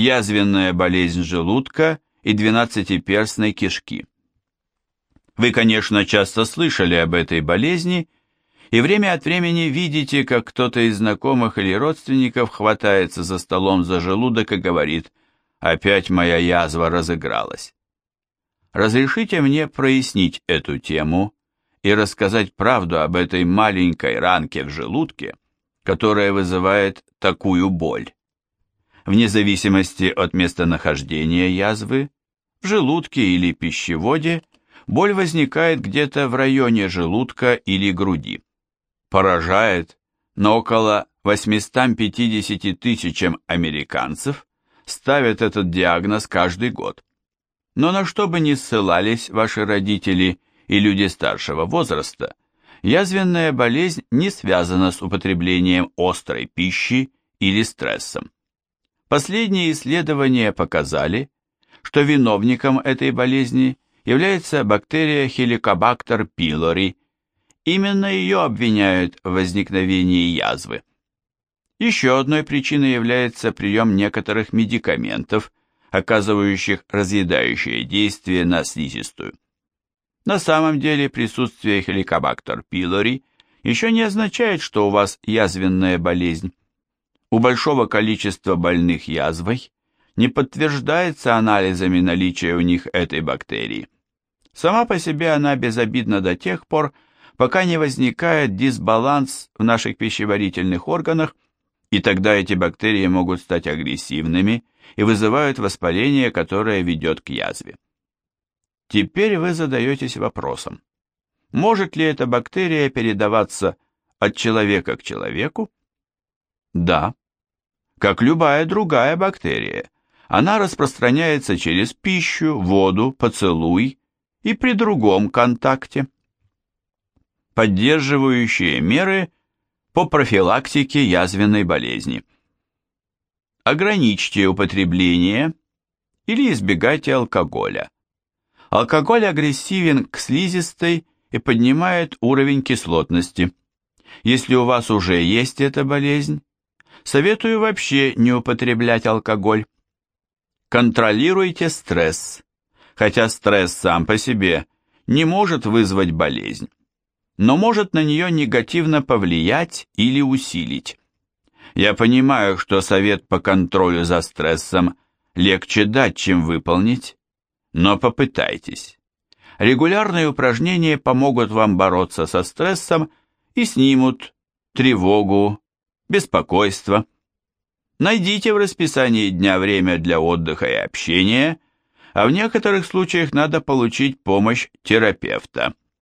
язвенная болезнь желудка и двенадцатиперстной кишки. Вы, конечно, часто слышали об этой болезни и время от времени видите, как кто-то из знакомых или родственников хватается за столом за желудок и говорит «Опять моя язва разыгралась». Разрешите мне прояснить эту тему и рассказать правду об этой маленькой ранке в желудке, которая вызывает такую боль. Вне зависимости от местонахождения язвы, в желудке или пищеводе, боль возникает где-то в районе желудка или груди. Поражает, но около 850 тысячам американцев ставят этот диагноз каждый год. Но на что бы ни ссылались ваши родители и люди старшего возраста, язвенная болезнь не связана с употреблением острой пищи или стрессом. Последние исследования показали, что виновником этой болезни является бактерия Helicobacter pylori. Именно ее обвиняют в возникновении язвы. Еще одной причиной является прием некоторых медикаментов, оказывающих разъедающее действие на слизистую. На самом деле присутствие Helicobacter pylori еще не означает, что у вас язвенная болезнь. У большого количества больных язвой не подтверждается анализами наличия у них этой бактерии. Сама по себе она безобидна до тех пор, пока не возникает дисбаланс в наших пищеварительных органах, и тогда эти бактерии могут стать агрессивными и вызывают воспаление, которое ведет к язве. Теперь вы задаетесь вопросом, может ли эта бактерия передаваться от человека к человеку? Да. Как любая другая бактерия, она распространяется через пищу, воду, поцелуй и при другом контакте. Поддерживающие меры по профилактике язвенной болезни. Ограничьте употребление или избегайте алкоголя. Алкоголь агрессивен к слизистой и поднимает уровень кислотности. Если у вас уже есть эта болезнь, советую вообще не употреблять алкоголь. Контролируйте стресс, хотя стресс сам по себе не может вызвать болезнь, но может на нее негативно повлиять или усилить. Я понимаю, что совет по контролю за стрессом легче дать, чем выполнить, но попытайтесь. Регулярные упражнения помогут вам бороться со стрессом и снимут тревогу, беспокойство. Найдите в расписании дня время для отдыха и общения, а в некоторых случаях надо получить помощь терапевта.